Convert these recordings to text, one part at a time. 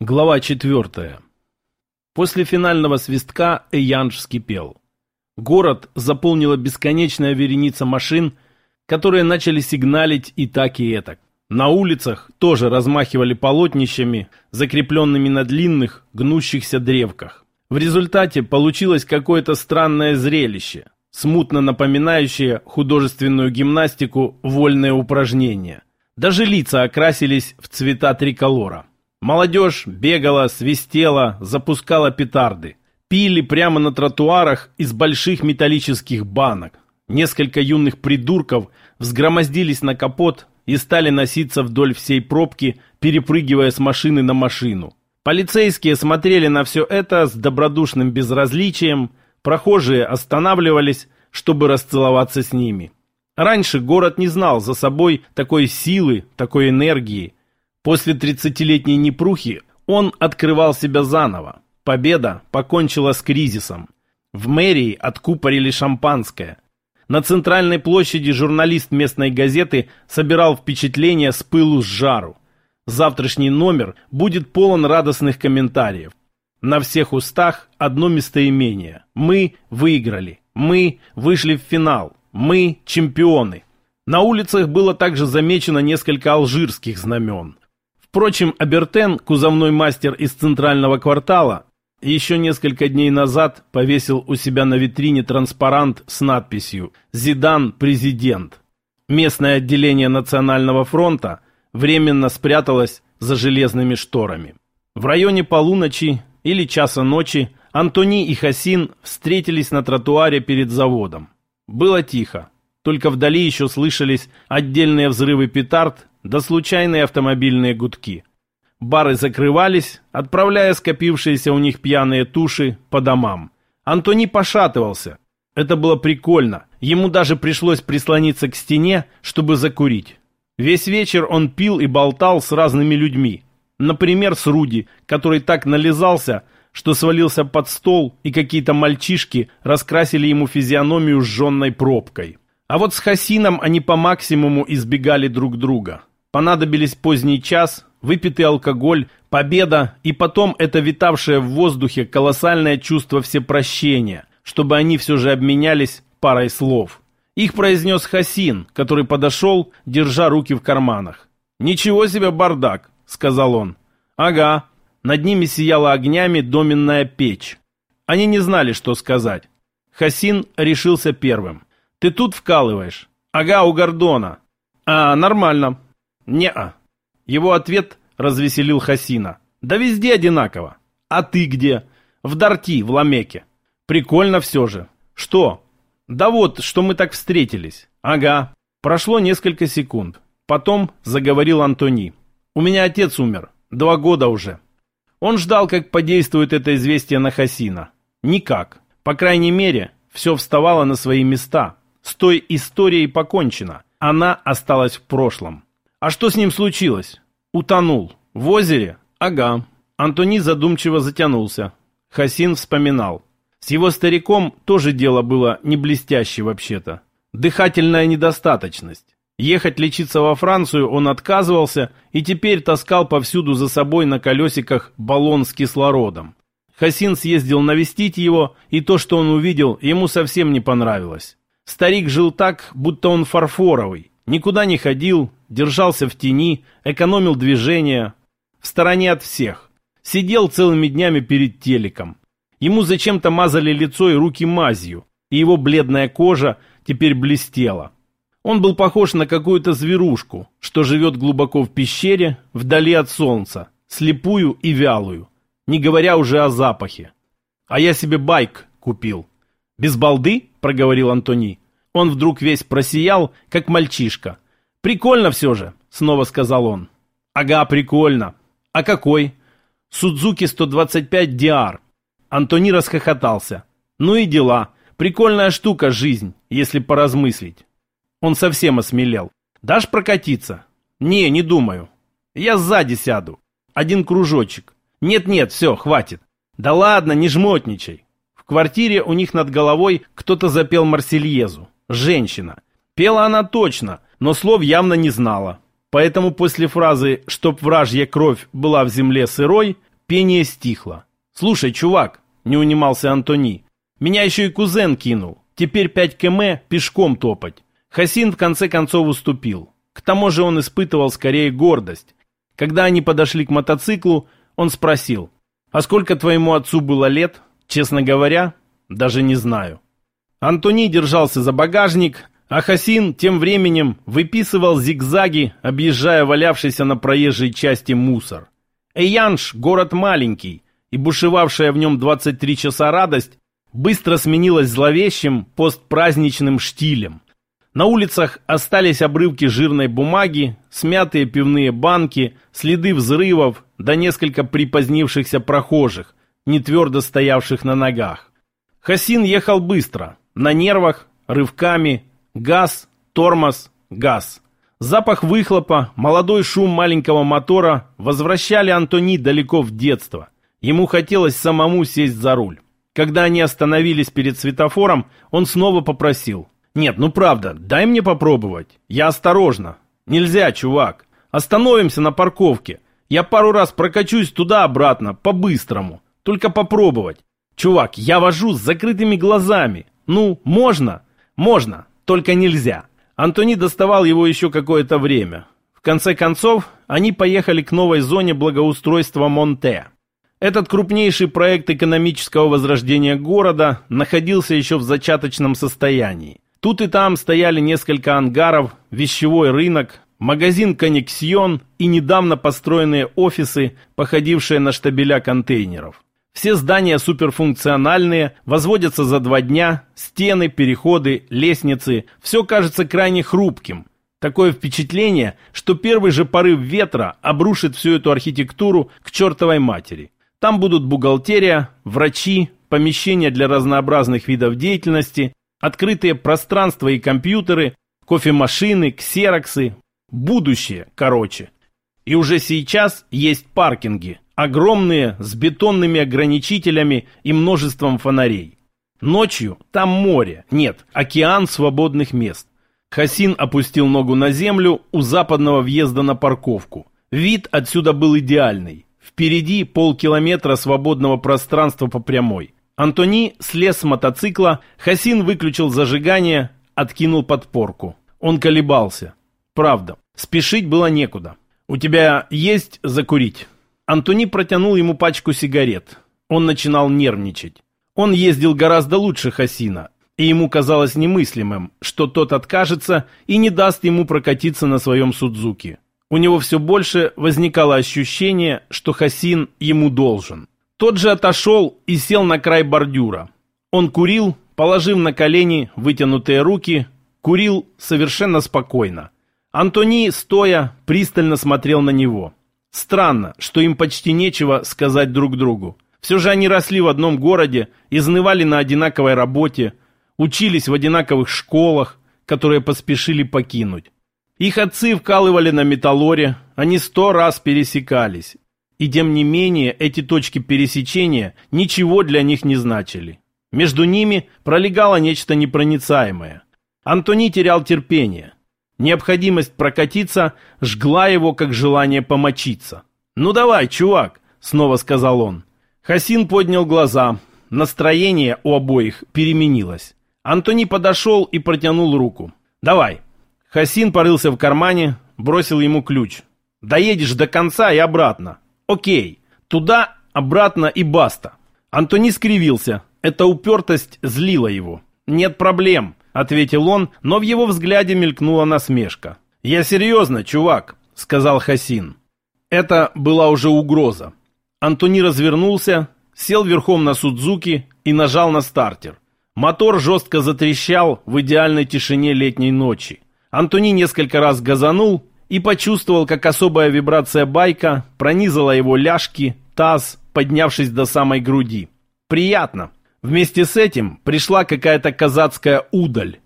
Глава четвертая. После финального свистка Эянж вскипел. Город заполнила бесконечная вереница машин, которые начали сигналить и так и этак. На улицах тоже размахивали полотнищами, закрепленными на длинных, гнущихся древках. В результате получилось какое-то странное зрелище, смутно напоминающее художественную гимнастику «Вольное упражнение». Даже лица окрасились в цвета триколора. Молодежь бегала, свистела, запускала петарды. Пили прямо на тротуарах из больших металлических банок. Несколько юных придурков взгромоздились на капот и стали носиться вдоль всей пробки, перепрыгивая с машины на машину. Полицейские смотрели на все это с добродушным безразличием, прохожие останавливались, чтобы расцеловаться с ними. Раньше город не знал за собой такой силы, такой энергии, После тридцатилетней непрухи он открывал себя заново. Победа покончила с кризисом. В мэрии откупорили шампанское. На центральной площади журналист местной газеты собирал впечатления с пылу с жару. Завтрашний номер будет полон радостных комментариев. На всех устах одно местоимение. Мы выиграли. Мы вышли в финал. Мы чемпионы. На улицах было также замечено несколько алжирских знамен. Впрочем, Абертен, кузовной мастер из центрального квартала, еще несколько дней назад повесил у себя на витрине транспарант с надписью «Зидан – президент». Местное отделение Национального фронта временно спряталось за железными шторами. В районе полуночи или часа ночи Антони и Хасин встретились на тротуаре перед заводом. Было тихо, только вдали еще слышались отдельные взрывы петард да случайные автомобильные гудки. Бары закрывались, отправляя скопившиеся у них пьяные туши по домам. Антони пошатывался. Это было прикольно. Ему даже пришлось прислониться к стене, чтобы закурить. Весь вечер он пил и болтал с разными людьми. Например, с Руди, который так нализался, что свалился под стол, и какие-то мальчишки раскрасили ему физиономию сжженной пробкой. А вот с Хасином они по максимуму избегали друг друга. Понадобились поздний час, выпитый алкоголь, победа и потом это витавшее в воздухе колоссальное чувство всепрощения, чтобы они все же обменялись парой слов. Их произнес Хасин, который подошел, держа руки в карманах. «Ничего себе бардак», — сказал он. «Ага». Над ними сияла огнями доменная печь. Они не знали, что сказать. Хасин решился первым. «Ты тут вкалываешь?» «Ага, у Гордона». «А, нормально. «Не-а». Его ответ развеселил Хасина. «Да везде одинаково. А ты где?» «В Дарти, в Ламеке». «Прикольно все же». «Что?» «Да вот, что мы так встретились». «Ага». Прошло несколько секунд. Потом заговорил Антони. «У меня отец умер. Два года уже». Он ждал, как подействует это известие на Хасина. Никак. По крайней мере, все вставало на свои места. С той историей покончено. Она осталась в прошлом. А что с ним случилось? Утонул. В озере? Ага. Антони задумчиво затянулся. Хасин вспоминал. С его стариком тоже дело было не блестяще вообще-то. Дыхательная недостаточность. Ехать лечиться во Францию он отказывался и теперь таскал повсюду за собой на колесиках баллон с кислородом. Хасин съездил навестить его, и то, что он увидел, ему совсем не понравилось. Старик жил так, будто он фарфоровый, никуда не ходил, держался в тени, экономил движение, в стороне от всех. Сидел целыми днями перед телеком. Ему зачем-то мазали лицо и руки мазью, и его бледная кожа теперь блестела. Он был похож на какую-то зверушку, что живет глубоко в пещере, вдали от солнца, слепую и вялую, не говоря уже о запахе. «А я себе байк купил». «Без балды?» — проговорил Антони. Он вдруг весь просиял, как мальчишка — «Прикольно все же», — снова сказал он. «Ага, прикольно. А какой?» «Судзуки 125 DR». Антони расхохотался. «Ну и дела. Прикольная штука жизнь, если поразмыслить». Он совсем осмелел. «Дашь прокатиться?» «Не, не думаю. Я сзади сяду. Один кружочек. Нет-нет, все, хватит. Да ладно, не жмотничай». В квартире у них над головой кто-то запел Марсельезу. Женщина. Пела она точно, но слов явно не знала. Поэтому после фразы «чтоб вражья кровь была в земле сырой» Пение стихло. «Слушай, чувак», — не унимался Антони, — «меня еще и кузен кинул. Теперь 5 км пешком топать». Хасин в конце концов уступил. К тому же он испытывал скорее гордость. Когда они подошли к мотоциклу, он спросил, «А сколько твоему отцу было лет? Честно говоря, даже не знаю». Антони держался за багажник, а Хасин тем временем выписывал зигзаги, объезжая валявшийся на проезжей части мусор. Эянш – город маленький, и бушевавшая в нем 23 часа радость быстро сменилась зловещим постпраздничным штилем. На улицах остались обрывки жирной бумаги, смятые пивные банки, следы взрывов, да несколько припозднившихся прохожих, не твердо стоявших на ногах. Хасин ехал быстро, на нервах, рывками, газ, тормоз, газ. Запах выхлопа, молодой шум маленького мотора возвращали Антони далеко в детство. Ему хотелось самому сесть за руль. Когда они остановились перед светофором, он снова попросил. «Нет, ну правда, дай мне попробовать. Я осторожно. Нельзя, чувак. Остановимся на парковке. Я пару раз прокачусь туда-обратно, по-быстрому. Только попробовать. Чувак, я вожу с закрытыми глазами. Ну, можно? Можно, только нельзя. Антони доставал его еще какое-то время. В конце концов, они поехали к новой зоне благоустройства Монте. Этот крупнейший проект экономического возрождения города находился еще в зачаточном состоянии. Тут и там стояли несколько ангаров, вещевой рынок, магазин «Коннексион» и недавно построенные офисы, походившие на штабеля контейнеров. Все здания суперфункциональные, возводятся за два дня, стены, переходы, лестницы. Все кажется крайне хрупким. Такое впечатление, что первый же порыв ветра обрушит всю эту архитектуру к чертовой матери. Там будут бухгалтерия, врачи, помещения для разнообразных видов деятельности, открытые пространства и компьютеры, кофемашины, ксероксы. Будущее, короче. И уже сейчас есть паркинги – Огромные, с бетонными ограничителями и множеством фонарей. Ночью там море, нет, океан свободных мест. Хасин опустил ногу на землю у западного въезда на парковку. Вид отсюда был идеальный. Впереди полкилометра свободного пространства по прямой. Антони слез с мотоцикла, Хасин выключил зажигание, откинул подпорку. Он колебался. Правда, спешить было некуда. «У тебя есть закурить?» Антони протянул ему пачку сигарет. Он начинал нервничать. Он ездил гораздо лучше Хасина, и ему казалось немыслимым, что тот откажется и не даст ему прокатиться на своем Судзуки. У него все больше возникало ощущение, что Хасин ему должен. Тот же отошел и сел на край бордюра. Он курил, положив на колени вытянутые руки, курил совершенно спокойно. Антони, стоя, пристально смотрел на него. Странно, что им почти нечего сказать друг другу. Все же они росли в одном городе, изнывали на одинаковой работе, учились в одинаковых школах, которые поспешили покинуть. Их отцы вкалывали на металлоре, они сто раз пересекались. И тем не менее эти точки пересечения ничего для них не значили. Между ними пролегало нечто непроницаемое. Антони терял терпение. Необходимость прокатиться жгла его, как желание помочиться. «Ну давай, чувак!» — снова сказал он. Хасин поднял глаза. Настроение у обоих переменилось. Антони подошел и протянул руку. «Давай!» Хасин порылся в кармане, бросил ему ключ. «Доедешь до конца и обратно». «Окей. Туда, обратно и баста». Антони скривился. Эта упертость злила его. «Нет проблем ответил он, но в его взгляде мелькнула насмешка. «Я серьезно, чувак», — сказал Хасин. Это была уже угроза. Антони развернулся, сел верхом на Судзуки и нажал на стартер. Мотор жестко затрещал в идеальной тишине летней ночи. Антони несколько раз газанул и почувствовал, как особая вибрация байка пронизала его ляжки, таз, поднявшись до самой груди. Приятно. Вместе с этим пришла какая-то казацкая удаль.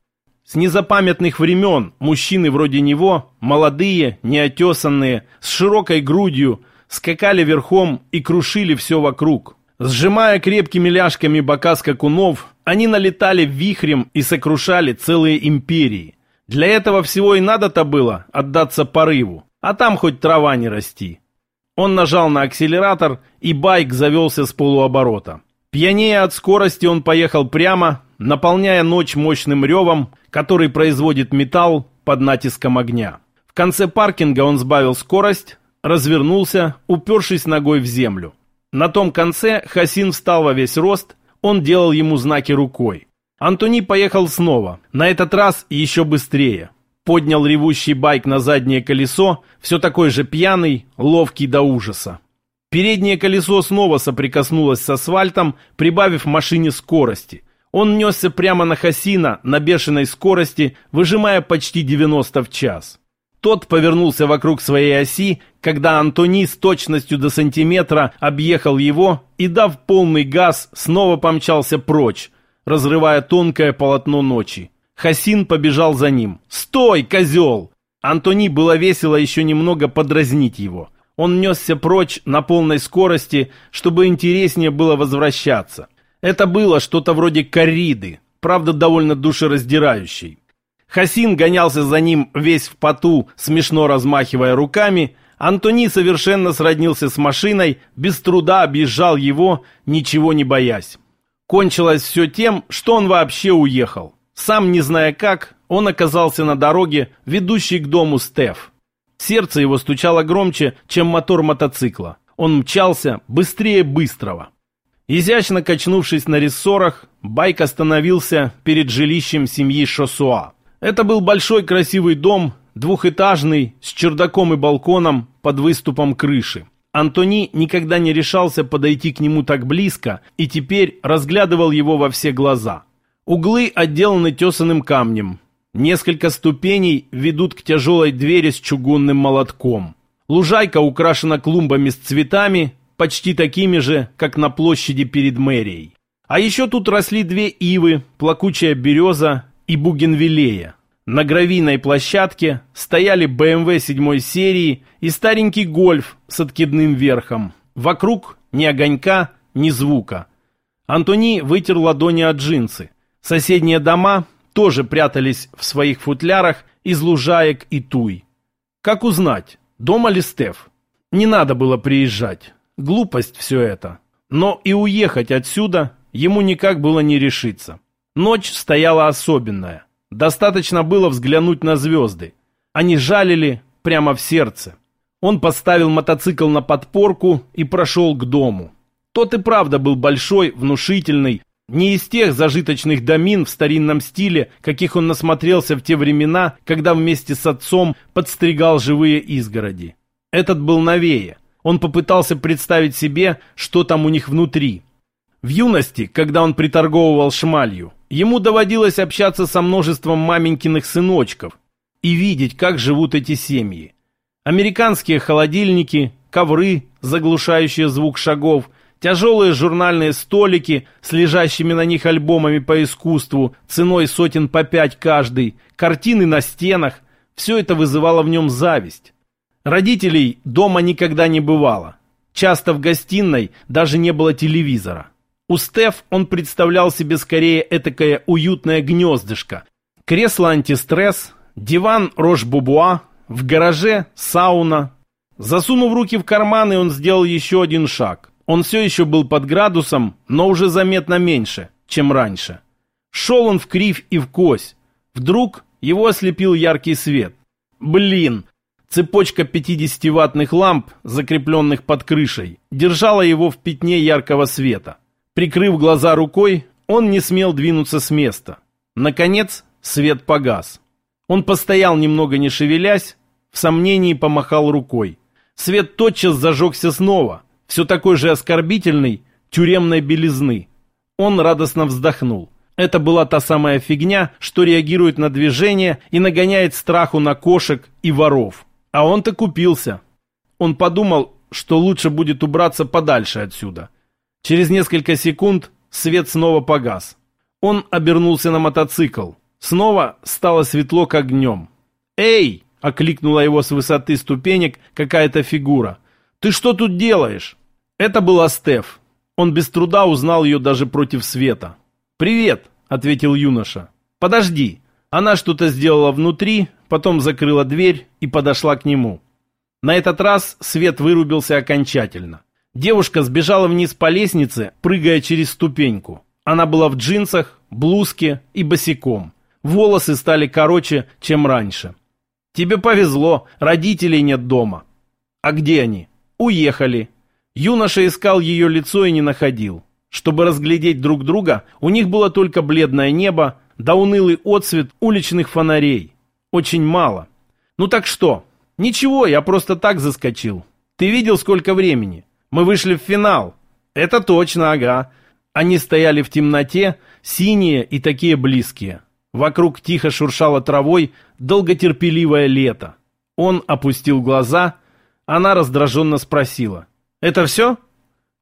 С незапамятных времен мужчины вроде него, молодые, неотесанные, с широкой грудью, скакали верхом и крушили все вокруг. Сжимая крепкими ляжками бока скакунов, они налетали вихрем и сокрушали целые империи. Для этого всего и надо-то было отдаться порыву, а там хоть трава не расти. Он нажал на акселератор, и байк завелся с полуоборота. Пьянея от скорости, он поехал прямо, наполняя ночь мощным ревом, который производит металл под натиском огня. В конце паркинга он сбавил скорость, развернулся, упершись ногой в землю. На том конце Хасин встал во весь рост, он делал ему знаки рукой. Антони поехал снова, на этот раз еще быстрее. Поднял ревущий байк на заднее колесо, все такой же пьяный, ловкий до ужаса. Переднее колесо снова соприкоснулось с асфальтом, прибавив машине скорости. Он несся прямо на Хасина на бешеной скорости, выжимая почти 90 в час. Тот повернулся вокруг своей оси, когда Антони с точностью до сантиметра объехал его и, дав полный газ, снова помчался прочь, разрывая тонкое полотно ночи. Хасин побежал за ним. «Стой, козел!» Антони было весело еще немного подразнить его. Он несся прочь на полной скорости, чтобы интереснее было возвращаться. Это было что-то вроде корриды, правда довольно душераздирающей. Хасин гонялся за ним весь в поту, смешно размахивая руками. Антони совершенно сроднился с машиной, без труда объезжал его, ничего не боясь. Кончилось все тем, что он вообще уехал. Сам не зная как, он оказался на дороге, ведущей к дому Стеф. Сердце его стучало громче, чем мотор мотоцикла. Он мчался быстрее быстрого. Изящно качнувшись на рессорах, байк остановился перед жилищем семьи Шосуа. Это был большой красивый дом, двухэтажный, с чердаком и балконом под выступом крыши. Антони никогда не решался подойти к нему так близко и теперь разглядывал его во все глаза. Углы отделаны тесаным камнем. Несколько ступеней ведут к тяжелой двери с чугунным молотком. Лужайка украшена клумбами с цветами, почти такими же, как на площади перед мэрией. А еще тут росли две ивы, плакучая береза и бугенвиллея. На гравийной площадке стояли BMW 7 серии и старенький гольф с откидным верхом. Вокруг ни огонька, ни звука. Антони вытер ладони от джинсы. Соседние дома тоже прятались в своих футлярах из лужаек и туй. Как узнать, дома ли Стеф? Не надо было приезжать. Глупость все это. Но и уехать отсюда ему никак было не решиться. Ночь стояла особенная. Достаточно было взглянуть на звезды. Они жалили прямо в сердце. Он поставил мотоцикл на подпорку и прошел к дому. Тот и правда был большой, внушительный, не из тех зажиточных домин в старинном стиле, каких он насмотрелся в те времена, когда вместе с отцом подстригал живые изгороди. Этот был новее. Он попытался представить себе, что там у них внутри. В юности, когда он приторговывал шмалью, ему доводилось общаться со множеством маменькиных сыночков и видеть, как живут эти семьи. Американские холодильники, ковры, заглушающие звук шагов, тяжелые журнальные столики с лежащими на них альбомами по искусству, ценой сотен по пять каждый, картины на стенах – все это вызывало в нем зависть. Родителей дома никогда не бывало. Часто в гостиной даже не было телевизора. У Стеф он представлял себе скорее этакое уютное гнездышко. Кресло антистресс, диван Рош-Бубуа, в гараже сауна. Засунув руки в карманы, он сделал еще один шаг. Он все еще был под градусом, но уже заметно меньше, чем раньше. Шел он в кривь и в кось. Вдруг его ослепил яркий свет. Блин! Цепочка 50-ваттных ламп, закрепленных под крышей, держала его в пятне яркого света. Прикрыв глаза рукой, он не смел двинуться с места. Наконец, свет погас. Он постоял немного не шевелясь, в сомнении помахал рукой. Свет тотчас зажегся снова, все такой же оскорбительный, тюремной белизны. Он радостно вздохнул. Это была та самая фигня, что реагирует на движение и нагоняет страху на кошек и воров. А он-то купился. Он подумал, что лучше будет убраться подальше отсюда. Через несколько секунд свет снова погас. Он обернулся на мотоцикл. Снова стало светло, как днем. «Эй!» — окликнула его с высоты ступенек какая-то фигура. «Ты что тут делаешь?» Это была Стеф. Он без труда узнал ее даже против света. «Привет!» — ответил юноша. «Подожди!» Она что-то сделала внутри, потом закрыла дверь и подошла к нему. На этот раз свет вырубился окончательно. Девушка сбежала вниз по лестнице, прыгая через ступеньку. Она была в джинсах, блузке и босиком. Волосы стали короче, чем раньше. «Тебе повезло, родителей нет дома». «А где они?» «Уехали». Юноша искал ее лицо и не находил. Чтобы разглядеть друг друга, у них было только бледное небо, да унылый отсвет уличных фонарей. Очень мало. «Ну так что?» «Ничего, я просто так заскочил. Ты видел, сколько времени? Мы вышли в финал». «Это точно, ага». Они стояли в темноте, синие и такие близкие. Вокруг тихо шуршало травой долготерпеливое лето. Он опустил глаза, она раздраженно спросила. «Это все?»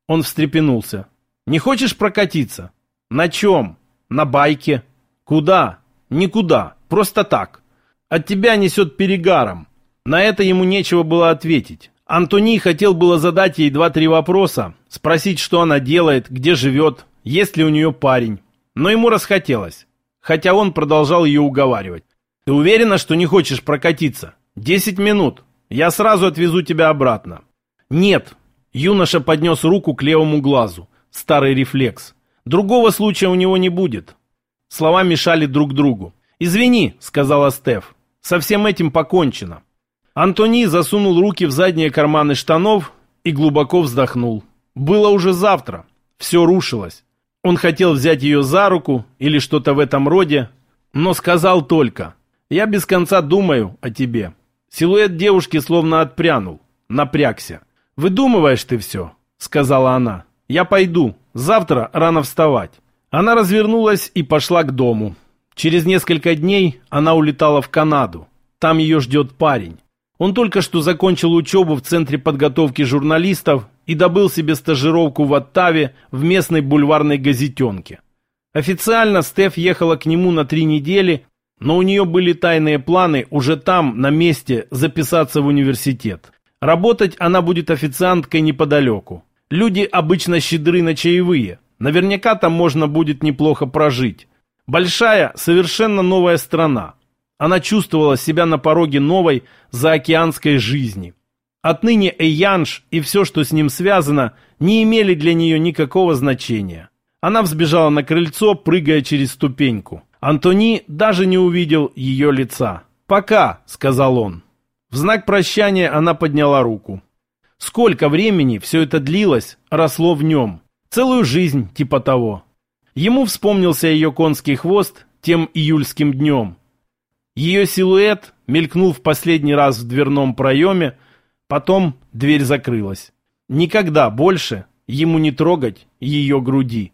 Он встрепенулся. «Не хочешь прокатиться?» «На чем?» «На байке». «Куда?» «Никуда. Просто так. От тебя несет перегаром». На это ему нечего было ответить. Антони хотел было задать ей два-три вопроса, спросить, что она делает, где живет, есть ли у нее парень. Но ему расхотелось хотя он продолжал ее уговаривать. «Ты уверена, что не хочешь прокатиться? Десять минут. Я сразу отвезу тебя обратно». «Нет». Юноша поднес руку к левому глазу. Старый рефлекс. «Другого случая у него не будет». Слова мешали друг другу. «Извини», — сказала Стеф. «Со всем этим покончено». Антони засунул руки в задние карманы штанов и глубоко вздохнул. Было уже завтра. Все рушилось. Он хотел взять ее за руку или что-то в этом роде, но сказал только «Я без конца думаю о тебе». Силуэт девушки словно отпрянул, напрягся. «Выдумываешь ты все», — сказала она. «Я пойду. Завтра рано вставать». Она развернулась и пошла к дому. Через несколько дней она улетала в Канаду. Там ее ждет парень. Он только что закончил учебу в Центре подготовки журналистов и добыл себе стажировку в Оттаве в местной бульварной газетенке. Официально Стеф ехала к нему на три недели, но у нее были тайные планы уже там, на месте, записаться в университет. Работать она будет официанткой неподалеку. Люди обычно щедры на чаевые. Наверняка там можно будет неплохо прожить. Большая, совершенно новая страна. Она чувствовала себя на пороге новой заокеанской жизни. Отныне Эйянш и все, что с ним связано, не имели для нее никакого значения. Она взбежала на крыльцо, прыгая через ступеньку. Антони даже не увидел ее лица. «Пока», — сказал он. В знак прощания она подняла руку. Сколько времени все это длилось, росло в нем. Целую жизнь, типа того. Ему вспомнился ее конский хвост тем июльским днем. Ее силуэт мелькнул в последний раз в дверном проеме, Потом дверь закрылась. Никогда больше ему не трогать ее груди.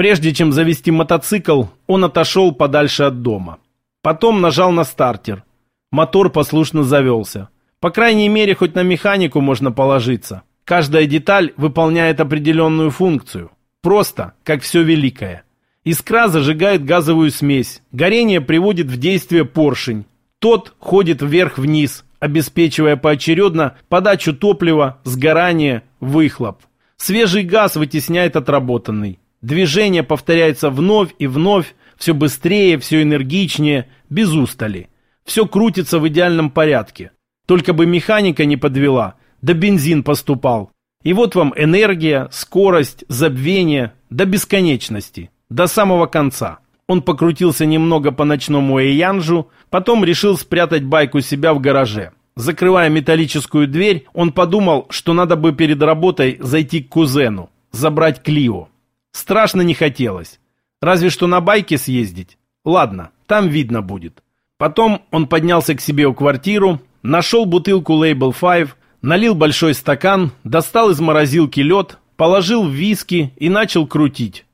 Прежде чем завести мотоцикл, он отошел подальше от дома. Потом нажал на стартер. Мотор послушно завелся. По крайней мере, хоть на механику можно положиться. Каждая деталь выполняет определенную функцию. Просто, как все великое. Искра зажигает газовую смесь. Горение приводит в действие поршень. Тот ходит вверх-вниз, обеспечивая поочередно подачу топлива, сгорание, выхлоп. Свежий газ вытесняет отработанный. Движение повторяется вновь и вновь, все быстрее, все энергичнее, без устали. Все крутится в идеальном порядке. Только бы механика не подвела, да бензин поступал. И вот вам энергия, скорость, забвение до бесконечности, до самого конца. Он покрутился немного по ночному Эйянжу, потом решил спрятать байк у себя в гараже. Закрывая металлическую дверь, он подумал, что надо бы перед работой зайти к кузену, забрать Клио. Страшно не хотелось. Разве что на байке съездить. Ладно, там видно будет. Потом он поднялся к себе в квартиру, нашел бутылку Label 5, налил большой стакан, достал из морозилки лед, положил в виски и начал крутить.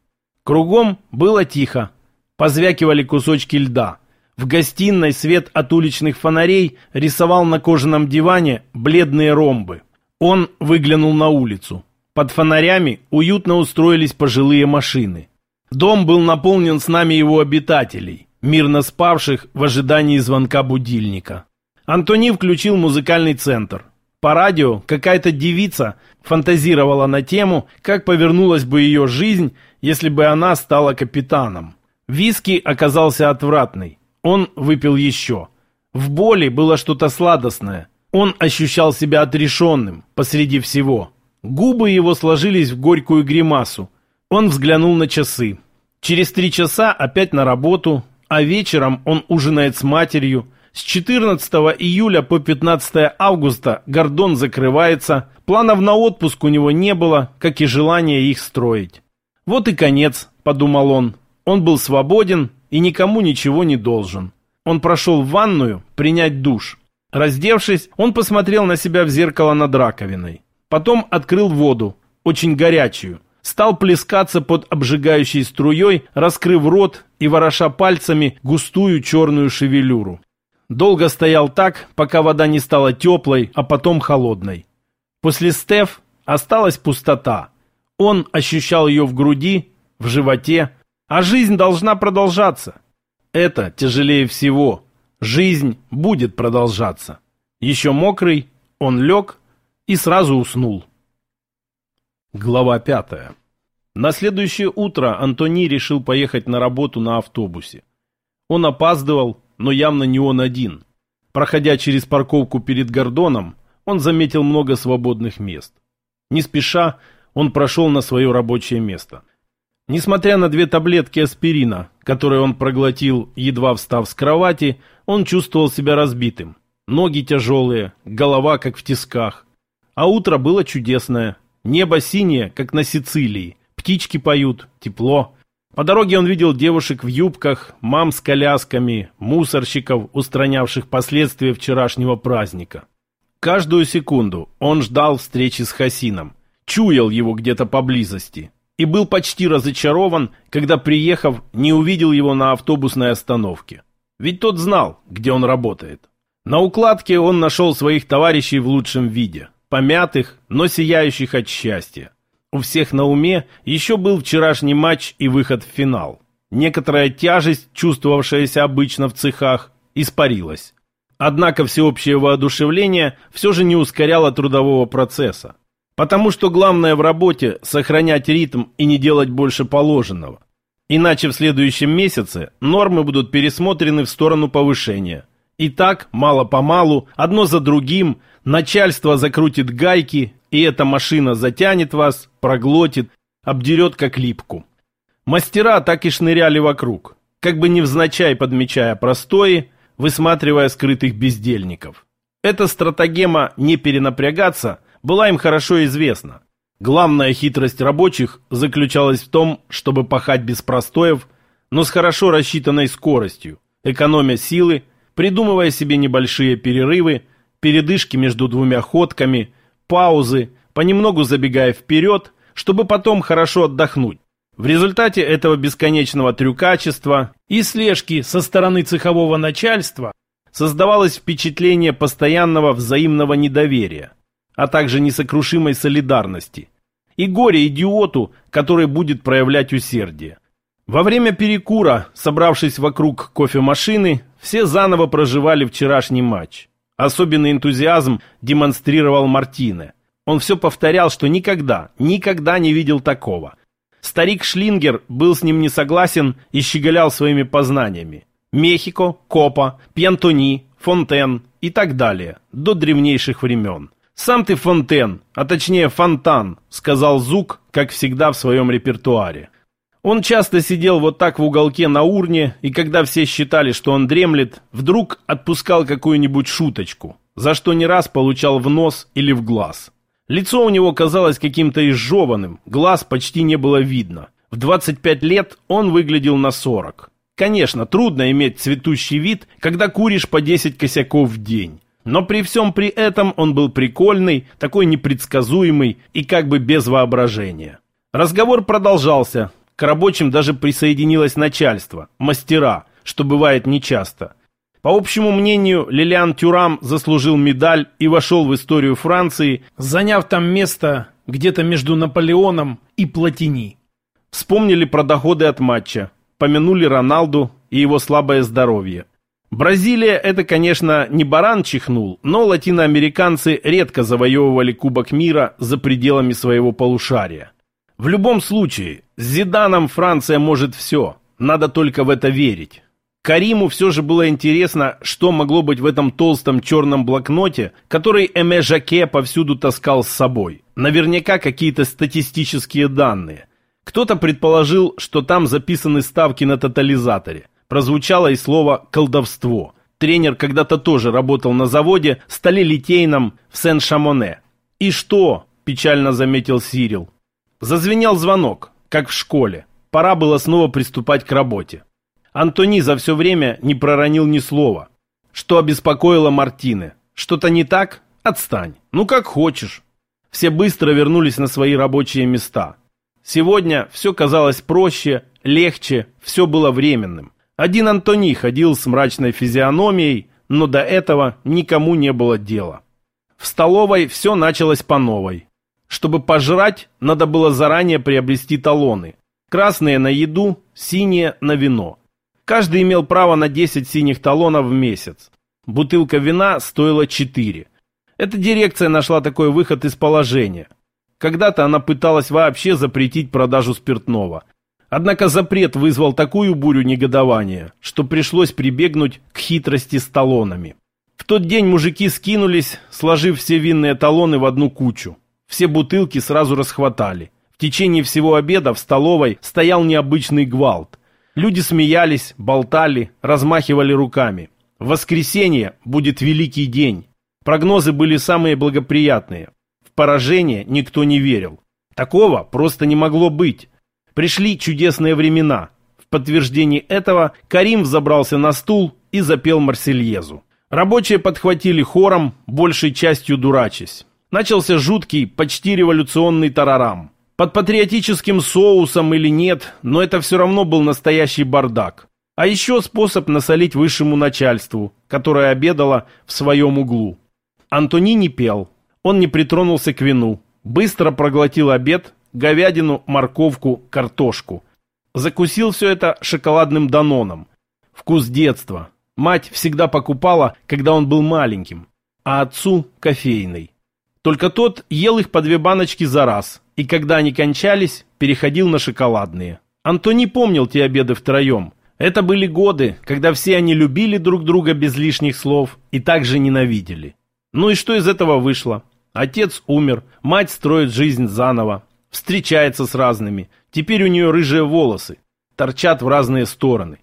Кругом было тихо. Позвякивали кусочки льда. В гостиной свет от уличных фонарей рисовал на кожаном диване бледные ромбы. Он выглянул на улицу. Под фонарями уютно устроились пожилые машины. Дом был наполнен с нами его обитателей, мирно спавших в ожидании звонка будильника. Антони включил музыкальный центр. По радио какая-то девица фантазировала на тему, как повернулась бы ее жизнь, если бы она стала капитаном. Виски оказался отвратный. Он выпил еще. В боли было что-то сладостное. Он ощущал себя отрешенным посреди всего. Губы его сложились в горькую гримасу. Он взглянул на часы. Через три часа опять на работу, а вечером он ужинает с матерью. С 14 июля по 15 августа Гордон закрывается. Планов на отпуск у него не было, как и желания их строить. Вот и конец, подумал он. Он был свободен и никому ничего не должен. Он прошел в ванную принять душ. Раздевшись, он посмотрел на себя в зеркало над раковиной. Потом открыл воду, очень горячую. Стал плескаться под обжигающей струей, раскрыв рот и вороша пальцами густую черную шевелюру. Долго стоял так, пока вода не стала теплой, а потом холодной. После Стеф осталась пустота. Он ощущал ее в груди, в животе, а жизнь должна продолжаться. Это тяжелее всего. Жизнь будет продолжаться. Еще мокрый, он лег и сразу уснул. Глава пятая. На следующее утро Антони решил поехать на работу на автобусе. Он опаздывал, но явно не он один. Проходя через парковку перед Гордоном, он заметил много свободных мест. Не спеша, он прошел на свое рабочее место. Несмотря на две таблетки аспирина, которые он проглотил, едва встав с кровати, он чувствовал себя разбитым. Ноги тяжелые, голова как в тисках. А утро было чудесное. Небо синее, как на Сицилии. Птички поют, тепло. По дороге он видел девушек в юбках, мам с колясками, мусорщиков, устранявших последствия вчерашнего праздника. Каждую секунду он ждал встречи с Хасином. Чуял его где-то поблизости и был почти разочарован, когда, приехав, не увидел его на автобусной остановке. Ведь тот знал, где он работает. На укладке он нашел своих товарищей в лучшем виде, помятых, но сияющих от счастья. У всех на уме еще был вчерашний матч и выход в финал. Некоторая тяжесть, чувствовавшаяся обычно в цехах, испарилась. Однако всеобщее воодушевление все же не ускоряло трудового процесса. Потому что главное в работе – сохранять ритм и не делать больше положенного. Иначе в следующем месяце нормы будут пересмотрены в сторону повышения. И так, мало-помалу, одно за другим, начальство закрутит гайки, и эта машина затянет вас, проглотит, обдерет как липку. Мастера так и шныряли вокруг, как бы невзначай подмечая простои, высматривая скрытых бездельников. Эта стратагема не перенапрягаться – была им хорошо известна. Главная хитрость рабочих заключалась в том, чтобы пахать без простоев, но с хорошо рассчитанной скоростью, экономя силы, придумывая себе небольшие перерывы, передышки между двумя ходками, паузы, понемногу забегая вперед, чтобы потом хорошо отдохнуть. В результате этого бесконечного трюкачества и слежки со стороны цехового начальства создавалось впечатление постоянного взаимного недоверия, а также несокрушимой солидарности. И горе идиоту, который будет проявлять усердие. Во время перекура, собравшись вокруг кофемашины, все заново проживали вчерашний матч. Особенный энтузиазм демонстрировал Мартине. Он все повторял, что никогда, никогда не видел такого. Старик Шлингер был с ним не согласен и щеголял своими познаниями. Мехико, Копа, Пьянтони, Фонтен и так далее, до древнейших времен. «Сам ты фонтен, а точнее фонтан», — сказал Зук, как всегда в своем репертуаре. Он часто сидел вот так в уголке на урне, и когда все считали, что он дремлет, вдруг отпускал какую-нибудь шуточку, за что не раз получал в нос или в глаз. Лицо у него казалось каким-то изжеванным, глаз почти не было видно. В 25 лет он выглядел на 40. Конечно, трудно иметь цветущий вид, когда куришь по 10 косяков в день. Но при всем при этом он был прикольный, такой непредсказуемый и как бы без воображения. Разговор продолжался. К рабочим даже присоединилось начальство, мастера, что бывает нечасто. По общему мнению, Лилиан Тюрам заслужил медаль и вошел в историю Франции, заняв там место где-то между Наполеоном и Платини. Вспомнили про доходы от матча, помянули Роналду и его слабое здоровье. Бразилия это, конечно, не баран чихнул, но латиноамериканцы редко завоевывали Кубок мира за пределами своего полушария. В любом случае, с Зиданом Франция может все, надо только в это верить. Кариму все же было интересно, что могло быть в этом толстом черном блокноте, который Эме Жаке повсюду таскал с собой. Наверняка какие-то статистические данные. Кто-то предположил, что там записаны ставки на тотализаторе. Прозвучало и слово «колдовство». Тренер когда-то тоже работал на заводе сталелитейном в Сен-Шамоне. «И что?» – печально заметил Сирил. Зазвенел звонок, как в школе. Пора было снова приступать к работе. Антони за все время не проронил ни слова. Что обеспокоило Мартины? Что-то не так? Отстань. Ну, как хочешь. Все быстро вернулись на свои рабочие места. Сегодня все казалось проще, легче, все было временным. Один Антони ходил с мрачной физиономией, но до этого никому не было дела. В столовой все началось по новой. Чтобы пожрать, надо было заранее приобрести талоны. Красные на еду, синие на вино. Каждый имел право на 10 синих талонов в месяц. Бутылка вина стоила 4. Эта дирекция нашла такой выход из положения. Когда-то она пыталась вообще запретить продажу спиртного. Однако запрет вызвал такую бурю негодования, что пришлось прибегнуть к хитрости с талонами. В тот день мужики скинулись, сложив все винные талоны в одну кучу. Все бутылки сразу расхватали. В течение всего обеда в столовой стоял необычный гвалт – Люди смеялись, болтали, размахивали руками. В воскресенье будет великий день. Прогнозы были самые благоприятные. В поражение никто не верил. Такого просто не могло быть. Пришли чудесные времена. В подтверждении этого Карим взобрался на стул и запел Марсельезу. Рабочие подхватили хором, большей частью дурачась. Начался жуткий, почти революционный тарарам. Под патриотическим соусом или нет, но это все равно был настоящий бардак. А еще способ насолить высшему начальству, которое обедало в своем углу. Антони не пел. Он не притронулся к вину. Быстро проглотил обед, говядину, морковку, картошку. Закусил все это шоколадным даноном. Вкус детства. Мать всегда покупала, когда он был маленьким, а отцу – кофейный. Только тот ел их по две баночки за раз, и когда они кончались, переходил на шоколадные. Антони помнил те обеды втроем. Это были годы, когда все они любили друг друга без лишних слов и также ненавидели. Ну и что из этого вышло? Отец умер, мать строит жизнь заново, встречается с разными. Теперь у нее рыжие волосы, торчат в разные стороны.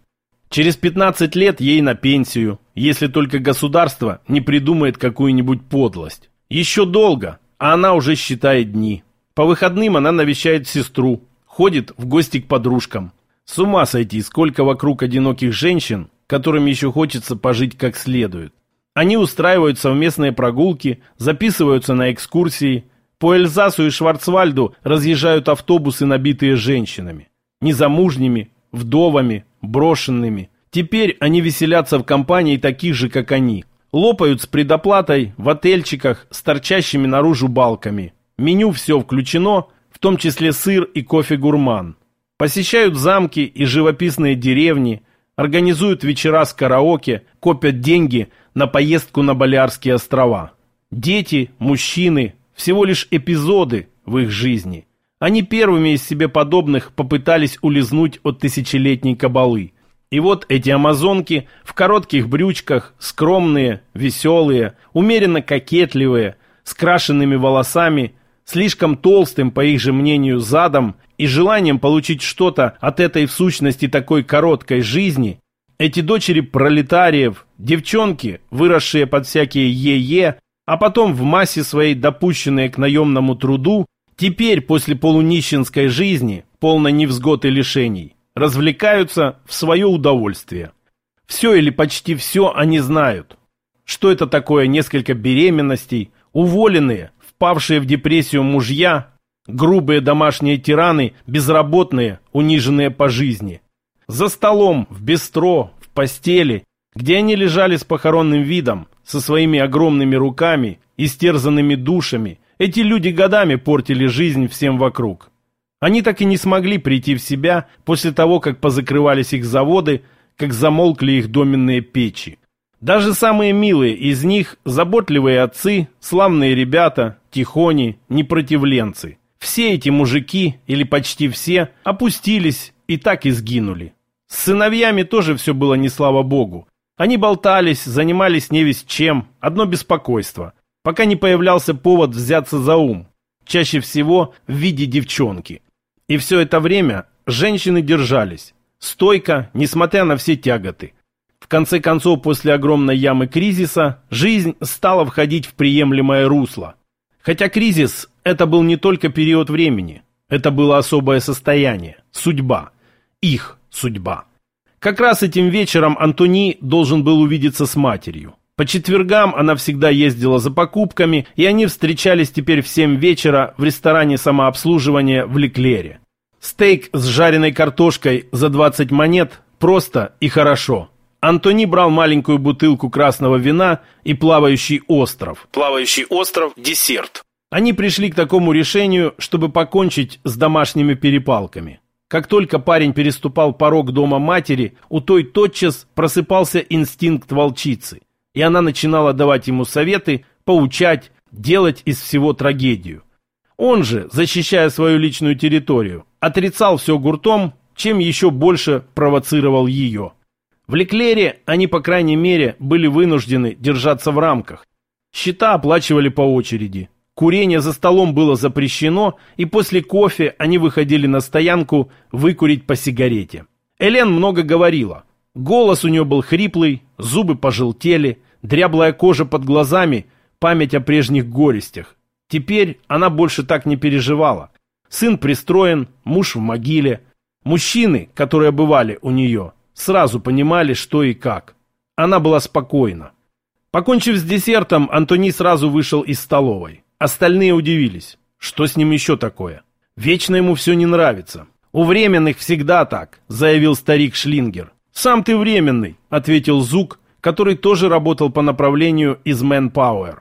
Через 15 лет ей на пенсию, если только государство не придумает какую-нибудь подлость. Еще долго, а она уже считает дни. По выходным она навещает сестру, ходит в гости к подружкам. С ума сойти, сколько вокруг одиноких женщин, которым еще хочется пожить как следует. Они устраивают совместные прогулки, записываются на экскурсии. По Эльзасу и Шварцвальду разъезжают автобусы, набитые женщинами. Незамужними, вдовами, брошенными. Теперь они веселятся в компании таких же, как они – Лопают с предоплатой в отельчиках с торчащими наружу балками. Меню все включено, в том числе сыр и кофе-гурман. Посещают замки и живописные деревни, организуют вечера с караоке, копят деньги на поездку на Балиарские острова. Дети, мужчины, всего лишь эпизоды в их жизни. Они первыми из себе подобных попытались улизнуть от тысячелетней кабалы. И вот эти амазонки в коротких брючках, скромные, веселые, умеренно кокетливые, с крашенными волосами, слишком толстым, по их же мнению, задом и желанием получить что-то от этой в сущности такой короткой жизни, эти дочери пролетариев, девчонки, выросшие под всякие е-е, а потом в массе своей допущенные к наемному труду, теперь после полунищенской жизни, полной невзгод и лишений, развлекаются в свое удовольствие. Все или почти все они знают. Что это такое несколько беременностей, уволенные, впавшие в депрессию мужья, грубые домашние тираны, безработные, униженные по жизни. За столом, в бистро, в постели, где они лежали с похоронным видом, со своими огромными руками, истерзанными душами, эти люди годами портили жизнь всем вокруг. Они так и не смогли прийти в себя после того, как позакрывались их заводы, как замолкли их доменные печи. Даже самые милые из них – заботливые отцы, славные ребята, тихони, непротивленцы. Все эти мужики, или почти все, опустились и так и сгинули. С сыновьями тоже все было не слава богу. Они болтались, занимались не весь чем, одно беспокойство. Пока не появлялся повод взяться за ум. Чаще всего в виде девчонки. И все это время женщины держались. Стойко, несмотря на все тяготы. В конце концов, после огромной ямы кризиса, жизнь стала входить в приемлемое русло. Хотя кризис – это был не только период времени. Это было особое состояние, судьба. Их судьба. Как раз этим вечером Антони должен был увидеться с матерью. По четвергам она всегда ездила за покупками, и они встречались теперь в 7 вечера в ресторане самообслуживания в Леклере. Стейк с жареной картошкой за 20 монет просто и хорошо. Антони брал маленькую бутылку красного вина и плавающий остров. Плавающий остров – десерт. Они пришли к такому решению, чтобы покончить с домашними перепалками. Как только парень переступал порог дома матери, у той тотчас просыпался инстинкт волчицы, и она начинала давать ему советы, поучать, делать из всего трагедию. Он же, защищая свою личную территорию, отрицал все гуртом, чем еще больше провоцировал ее. В Леклере они, по крайней мере, были вынуждены держаться в рамках. Счета оплачивали по очереди. Курение за столом было запрещено, и после кофе они выходили на стоянку выкурить по сигарете. Элен много говорила. Голос у нее был хриплый, зубы пожелтели, дряблая кожа под глазами, память о прежних горестях. Теперь она больше так не переживала. Сын пристроен, муж в могиле. Мужчины, которые бывали у нее, сразу понимали, что и как. Она была спокойна. Покончив с десертом, Антони сразу вышел из столовой. Остальные удивились. Что с ним еще такое? Вечно ему все не нравится. У временных всегда так, заявил старик Шлингер. Сам ты временный, ответил Зук, который тоже работал по направлению из Manpower.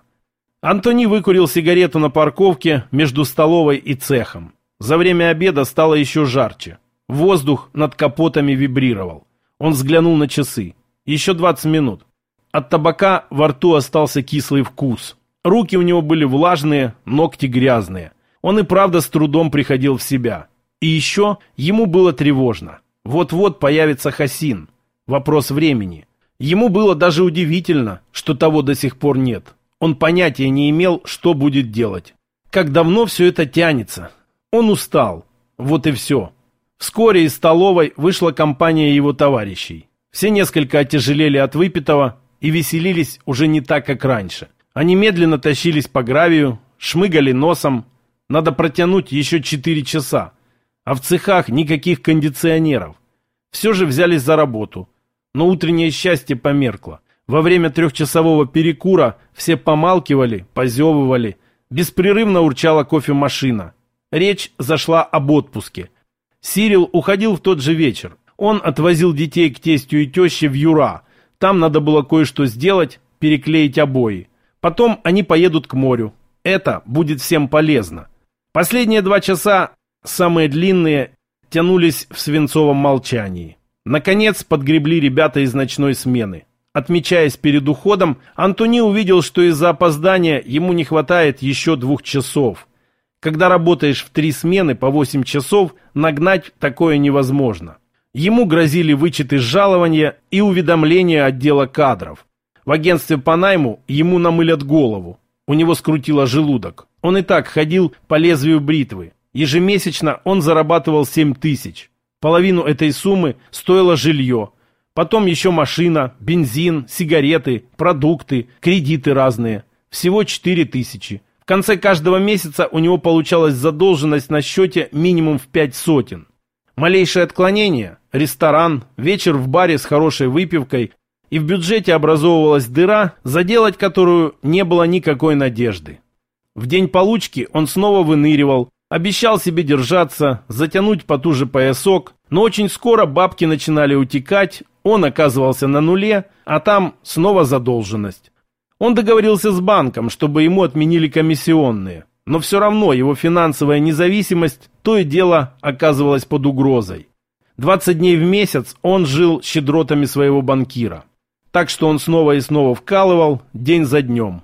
Антони выкурил сигарету на парковке между столовой и цехом. За время обеда стало еще жарче. Воздух над капотами вибрировал. Он взглянул на часы. Еще 20 минут. От табака во рту остался кислый вкус. Руки у него были влажные, ногти грязные. Он и правда с трудом приходил в себя. И еще ему было тревожно. Вот-вот появится Хасин. Вопрос времени. Ему было даже удивительно, что того до сих пор нет. Он понятия не имел, что будет делать. Как давно все это тянется. Он устал. Вот и все. Вскоре из столовой вышла компания его товарищей. Все несколько отяжелели от выпитого и веселились уже не так, как раньше. Они медленно тащились по гравию, шмыгали носом. Надо протянуть еще четыре часа. А в цехах никаких кондиционеров. Все же взялись за работу. Но утреннее счастье померкло. Во время трехчасового перекура все помалкивали, позевывали. Беспрерывно урчала кофемашина. Речь зашла об отпуске. Сирил уходил в тот же вечер. Он отвозил детей к тестю и теще в Юра. Там надо было кое-что сделать, переклеить обои. Потом они поедут к морю. Это будет всем полезно. Последние два часа, самые длинные, тянулись в свинцовом молчании. Наконец подгребли ребята из ночной смены. Отмечаясь перед уходом, Антони увидел, что из-за опоздания ему не хватает еще двух часов. Когда работаешь в три смены по восемь часов, нагнать такое невозможно. Ему грозили вычеты с жалования и уведомления отдела кадров. В агентстве по найму ему намылят голову. У него скрутило желудок. Он и так ходил по лезвию бритвы. Ежемесячно он зарабатывал 7 тысяч. Половину этой суммы стоило жилье. Потом еще машина, бензин, сигареты, продукты, кредиты разные. Всего 4 тысячи. В конце каждого месяца у него получалась задолженность на счете минимум в 5 сотен. Малейшее отклонение, ресторан, вечер в баре с хорошей выпивкой и в бюджете образовывалась дыра, заделать которую не было никакой надежды. В день получки он снова выныривал, обещал себе держаться, затянуть потуже поясок, но очень скоро бабки начинали утекать, он оказывался на нуле, а там снова задолженность. Он договорился с банком, чтобы ему отменили комиссионные, но все равно его финансовая независимость то и дело оказывалась под угрозой. 20 дней в месяц он жил щедротами своего банкира так что он снова и снова вкалывал день за днем.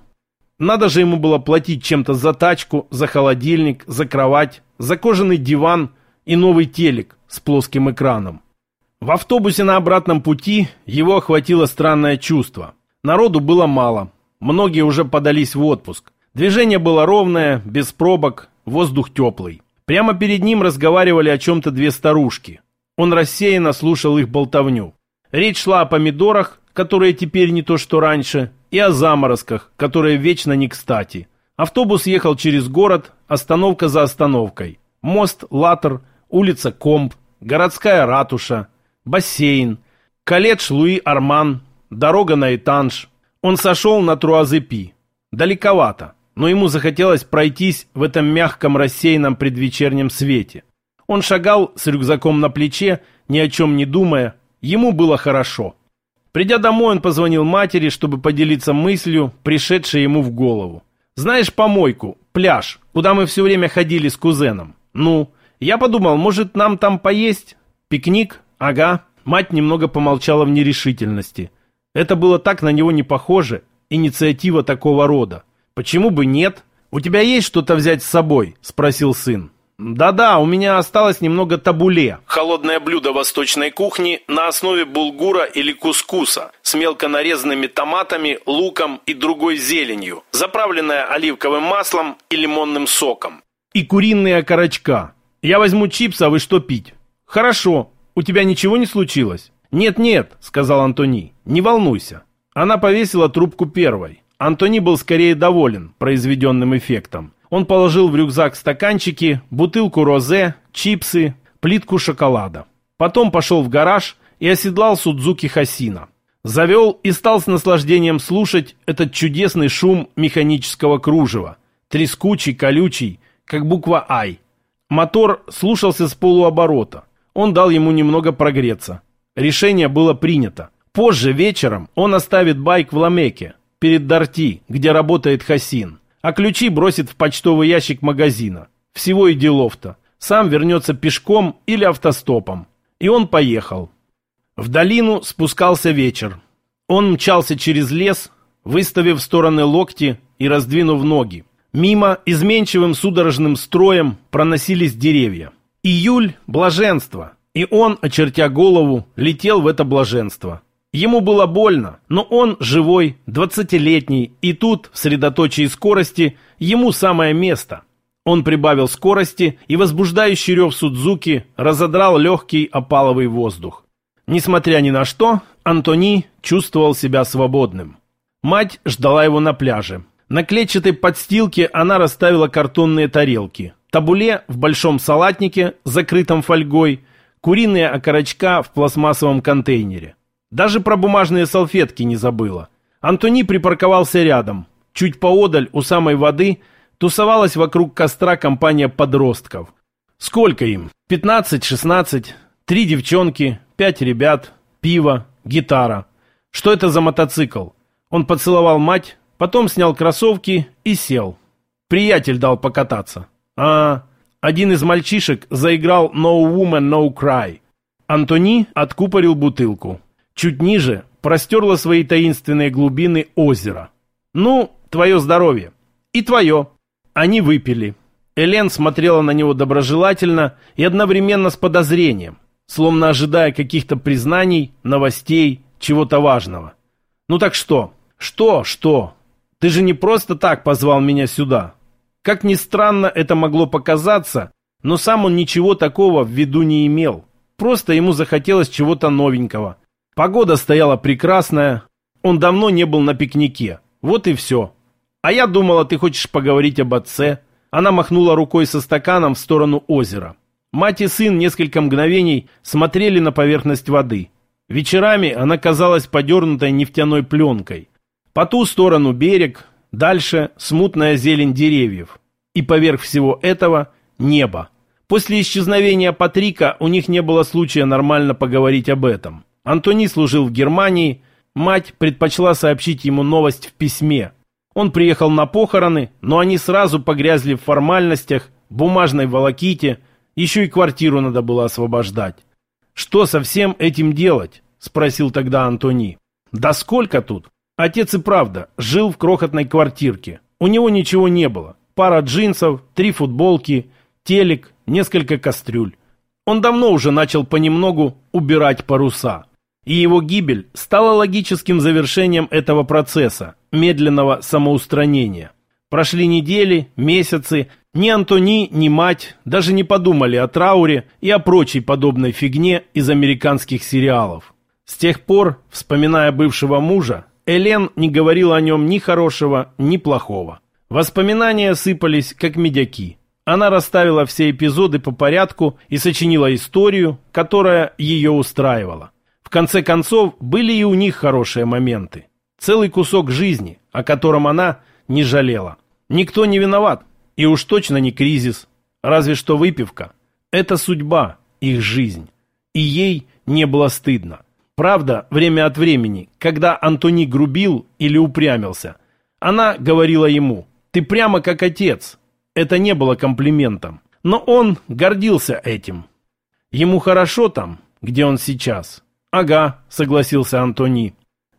Надо же ему было платить чем-то за тачку, за холодильник, за кровать, за кожаный диван и новый телек с плоским экраном. В автобусе на обратном пути его охватило странное чувство. Народу было мало, многие уже подались в отпуск. Движение было ровное, без пробок, воздух теплый. Прямо перед ним разговаривали о чем-то две старушки. Он рассеянно слушал их болтовню. Речь шла о помидорах, которые теперь не то что раньше, и о заморозках, которые вечно не кстати. Автобус ехал через город, остановка за остановкой. Мост, Латер, улица Комп, городская ратуша, бассейн, колледж Луи Арман, дорога на Этанж. Он сошел на Труазепи. Далековато, но ему захотелось пройтись в этом мягком рассеянном предвечернем свете. Он шагал с рюкзаком на плече, ни о чем не думая. Ему было хорошо. Придя домой, он позвонил матери, чтобы поделиться мыслью, пришедшей ему в голову. «Знаешь помойку, пляж, куда мы все время ходили с кузеном? Ну, я подумал, может, нам там поесть? Пикник? Ага». Мать немного помолчала в нерешительности. Это было так на него не похоже, инициатива такого рода. «Почему бы нет? У тебя есть что-то взять с собой?» – спросил сын. Да-да, у меня осталось немного табуле. Холодное блюдо восточной кухни на основе булгура или кускуса с мелко нарезанными томатами, луком и другой зеленью, заправленное оливковым маслом и лимонным соком. И куриные окорочка. Я возьму чипсы, а вы что пить? Хорошо. У тебя ничего не случилось? Нет-нет, сказал Антони. Не волнуйся. Она повесила трубку первой. Антони был скорее доволен произведенным эффектом. Он положил в рюкзак стаканчики, бутылку розе, чипсы, плитку шоколада. Потом пошел в гараж и оседлал Судзуки Хасина. Завел и стал с наслаждением слушать этот чудесный шум механического кружева. Трескучий, колючий, как буква «Ай». Мотор слушался с полуоборота. Он дал ему немного прогреться. Решение было принято. Позже вечером он оставит байк в Ламеке, перед Дарти, где работает Хасин а ключи бросит в почтовый ящик магазина. Всего и делов-то. Сам вернется пешком или автостопом. И он поехал. В долину спускался вечер. Он мчался через лес, выставив в стороны локти и раздвинув ноги. Мимо изменчивым судорожным строем проносились деревья. Июль – блаженство, и он, очертя голову, летел в это блаженство. Ему было больно, но он живой, двадцатилетний, и тут, в средоточии скорости, ему самое место. Он прибавил скорости, и возбуждающий рев Судзуки разодрал легкий опаловый воздух. Несмотря ни на что, Антони чувствовал себя свободным. Мать ждала его на пляже. На клетчатой подстилке она расставила картонные тарелки. Табуле в большом салатнике, закрытом фольгой, куриные окорочка в пластмассовом контейнере. Даже про бумажные салфетки не забыла. Антони припарковался рядом. Чуть поодаль, у самой воды, тусовалась вокруг костра компания подростков. Сколько им? 15-16, три девчонки, пять ребят, пиво, гитара. Что это за мотоцикл? Он поцеловал мать, потом снял кроссовки и сел. Приятель дал покататься. А, один из мальчишек заиграл «No Woman, No Cry». Антони откупорил бутылку. Чуть ниже простерло свои таинственные глубины озера. «Ну, твое здоровье. И твое». Они выпили. Элен смотрела на него доброжелательно и одновременно с подозрением, словно ожидая каких-то признаний, новостей, чего-то важного. «Ну так что? Что? Что? Ты же не просто так позвал меня сюда. Как ни странно это могло показаться, но сам он ничего такого в виду не имел. Просто ему захотелось чего-то новенького, Погода стояла прекрасная. Он давно не был на пикнике. Вот и все. А я думала, ты хочешь поговорить об отце. Она махнула рукой со стаканом в сторону озера. Мать и сын несколько мгновений смотрели на поверхность воды. Вечерами она казалась подернутой нефтяной пленкой. По ту сторону берег, дальше смутная зелень деревьев. И поверх всего этого небо. После исчезновения Патрика у них не было случая нормально поговорить об этом. Антони служил в Германии, мать предпочла сообщить ему новость в письме. Он приехал на похороны, но они сразу погрязли в формальностях, бумажной волоките, еще и квартиру надо было освобождать. «Что со всем этим делать?» – спросил тогда Антони. «Да сколько тут?» Отец и правда жил в крохотной квартирке. У него ничего не было. Пара джинсов, три футболки, телек, несколько кастрюль. Он давно уже начал понемногу убирать паруса. И его гибель стала логическим завершением этого процесса, медленного самоустранения. Прошли недели, месяцы, ни Антони, ни мать даже не подумали о трауре и о прочей подобной фигне из американских сериалов. С тех пор, вспоминая бывшего мужа, Элен не говорила о нем ни хорошего, ни плохого. Воспоминания сыпались, как медяки. Она расставила все эпизоды по порядку и сочинила историю, которая ее устраивала. В конце концов, были и у них хорошие моменты. Целый кусок жизни, о котором она не жалела. Никто не виноват, и уж точно не кризис. Разве что выпивка. Это судьба, их жизнь. И ей не было стыдно. Правда, время от времени, когда Антони грубил или упрямился, она говорила ему «Ты прямо как отец». Это не было комплиментом. Но он гордился этим. Ему хорошо там, где он сейчас. «Ага», — согласился Антони.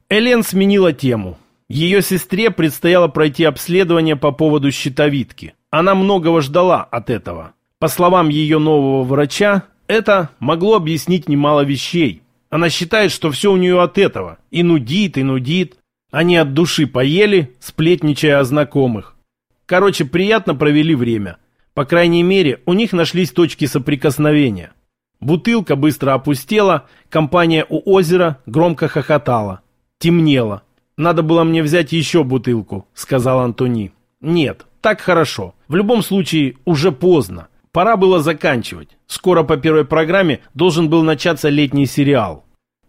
Элен сменила тему. Ее сестре предстояло пройти обследование по поводу щитовидки. Она многого ждала от этого. По словам ее нового врача, это могло объяснить немало вещей, она считает, что все у нее от этого. И нудит, и нудит. Они от души поели, сплетничая о знакомых. Короче, приятно провели время. По крайней мере, у них нашлись точки соприкосновения. Бутылка быстро опустела, компания у озера громко хохотала. Темнело. «Надо было мне взять еще бутылку», — сказал Антони. «Нет, так хорошо. В любом случае, уже поздно. Пора было заканчивать. Скоро по первой программе должен был начаться летний сериал.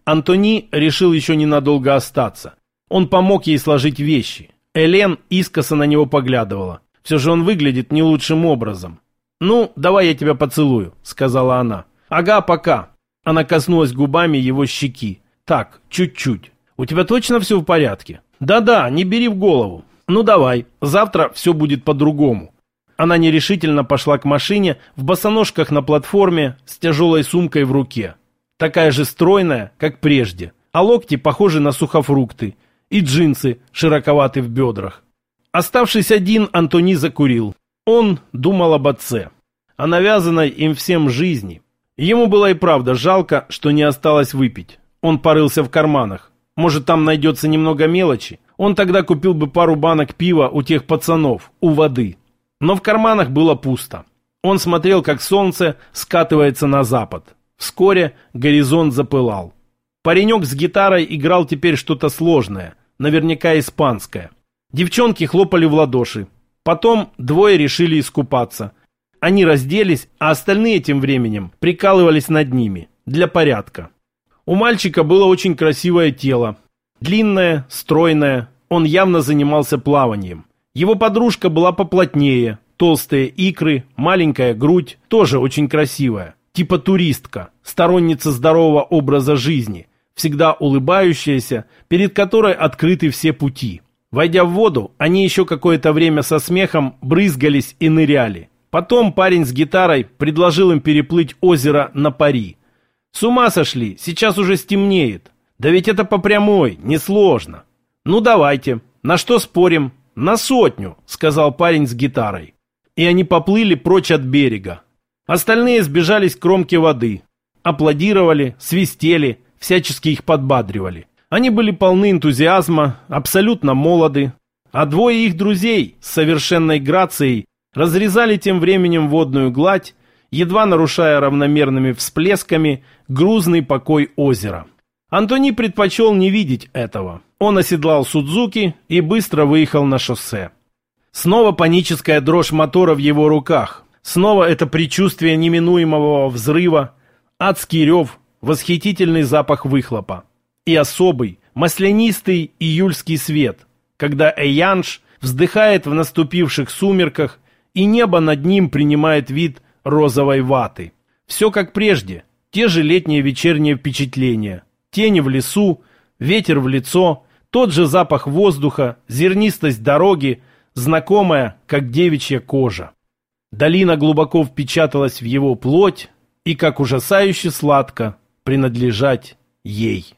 Антони решил еще ненадолго остаться. Он помог ей сложить вещи. Элен искоса на него поглядывала. Все же он выглядит не лучшим образом. «Ну, давай я тебя поцелую», — сказала она. «Ага, пока». Она коснулась губами его щеки. «Так, чуть-чуть. У тебя точно все в порядке?» «Да-да, не бери в голову. Ну давай, завтра все будет по-другому. Она нерешительно пошла к машине в босоножках на платформе с тяжелой сумкой в руке. Такая же стройная, как прежде, а локти похожи на сухофрукты, и джинсы широковаты в бедрах. Оставшись один, Антони закурил. Он думал об отце, о навязанной им всем жизни. Ему было и правда жалко, что не осталось выпить. Он порылся в карманах. Может, там найдется немного мелочи? Он тогда купил бы пару банок пива у тех пацанов, у воды. Но в карманах было пусто. Он смотрел, как солнце скатывается на запад. Вскоре горизонт запылал. Паренек с гитарой играл теперь что-то сложное, наверняка испанское. Девчонки хлопали в ладоши. Потом двое решили искупаться. Они разделись, а остальные тем временем прикалывались над ними, для порядка. У мальчика было очень красивое тело. Длинное, стройное, он явно занимался плаванием. Его подружка была поплотнее, толстые икры, маленькая грудь, тоже очень красивая, типа туристка, сторонница здорового образа жизни, всегда улыбающаяся, перед которой открыты все пути. Войдя в воду, они еще какое-то время со смехом брызгались и ныряли. Потом парень с гитарой предложил им переплыть озеро на пари. С ума сошли, сейчас уже стемнеет. Да ведь это по прямой, несложно. Ну давайте, на что спорим? «На сотню», — сказал парень с гитарой. И они поплыли прочь от берега. Остальные сбежались к кромке воды. Аплодировали, свистели, всячески их подбадривали. Они были полны энтузиазма, абсолютно молоды. А двое их друзей с совершенной грацией разрезали тем временем водную гладь, едва нарушая равномерными всплесками грузный покой озера. Антони предпочел не видеть этого. Он оседлал Судзуки и быстро выехал на шоссе. Снова паническая дрожь мотора в его руках. Снова это предчувствие неминуемого взрыва, адский рев, восхитительный запах выхлопа. И особый, маслянистый июльский свет, когда Эянш вздыхает в наступивших сумерках, и небо над ним принимает вид розовой ваты. Все как прежде, те же летние вечерние впечатления. Тени в лесу, ветер в лицо, тот же запах воздуха, зернистость дороги, знакомая, как девичья кожа. Долина глубоко впечаталась в его плоть и, как ужасающе сладко, принадлежать ей.